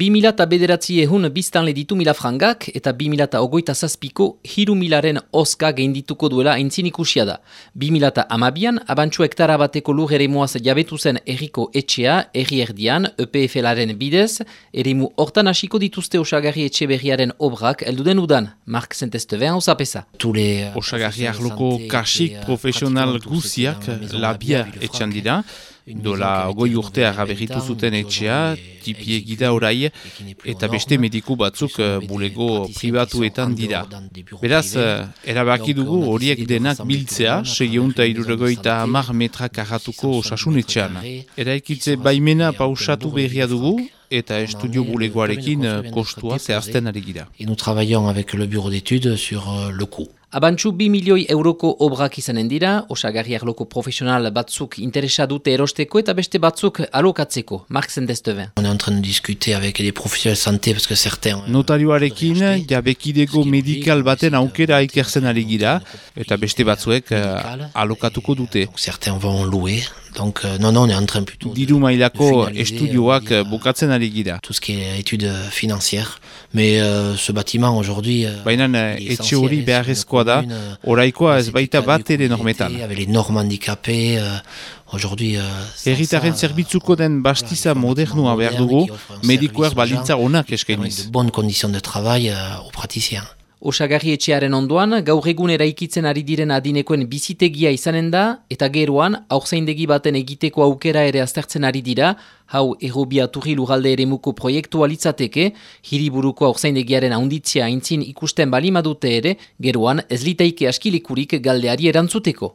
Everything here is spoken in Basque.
2000 bederatzi ehun biztanle ditu mila frangak eta 2000 ogoita zazpiko hiru milaren oska geindituko duela aintzin ikusia da. 2000 amabian, abantxu hektara bateko lur ere muaz jabetu zen erriko etxea, erri erdian, EPF-laren bidez, ere mu hortan hasiko dituzte osagarri etxe berriaren obrak, elduden udan, Mark Zentesteven hau zapesa. Osagarri arloko kasik profesional guziak labia etxan dira, dola goi urtea gaberritu zuten etxea, tipie gida orai, eta beste mediku batzuk eh, bulego pribatuetan dira. Beraz, eh, erabaki dugu horiek denak biltzea, segiunta iruregoita hamar metrak arratuko osasunetxean. Eraikitze baimena pausatu berria dugu, eta estudio bulegoarekin kostua zehazten ari gira. Et nous travaillons avec le bureau d'études sur le coût. Abantxu 2 milioi euroko obrak izanen dira, osagarri arloko profesional batzuk interesa dute erosteko eta beste batzuk alokatzeko. Mark Zendesteven. On est en train de discuter avec les professionnels de santé parce que certains... Notarioarekin jabekidego medikal baten aukera ikerzen ari gira eta beste batzuek alokatuko dute. Certains vont louer. Donc, euh, non, non, on est en train plutôt... Diru mailako estudioak bukatzen ari gira. Tout ce qui est études financières. Mais euh, ce bâtiment aujourd'hui... Euh, Baina etxe hori beharrezkoa da, oraikoa ez baita bat ere normetan. Avec les normes handicapées... Euh, Aujourd'hui, euh, Erritaren zerbitzuko den bastiza modernua behar dugu, medikoak balintza onak eskainiz. Bonnes conditions de travail euh, aux praticiens. Osagarri etxearen ondoan, gaur egun eraikitzen ari diren adinekoen bizitegia izanen da, eta geroan, aurzaindegi baten egiteko aukera ere aztertzen ari dira, hau errobia turri lugalde ere muko proiektu alitzateke, hiriburuko aurzaindegiaren haunditzia aintzin ikusten balimadute ere, geroan ez litaike askilikurik galdeari erantzuteko.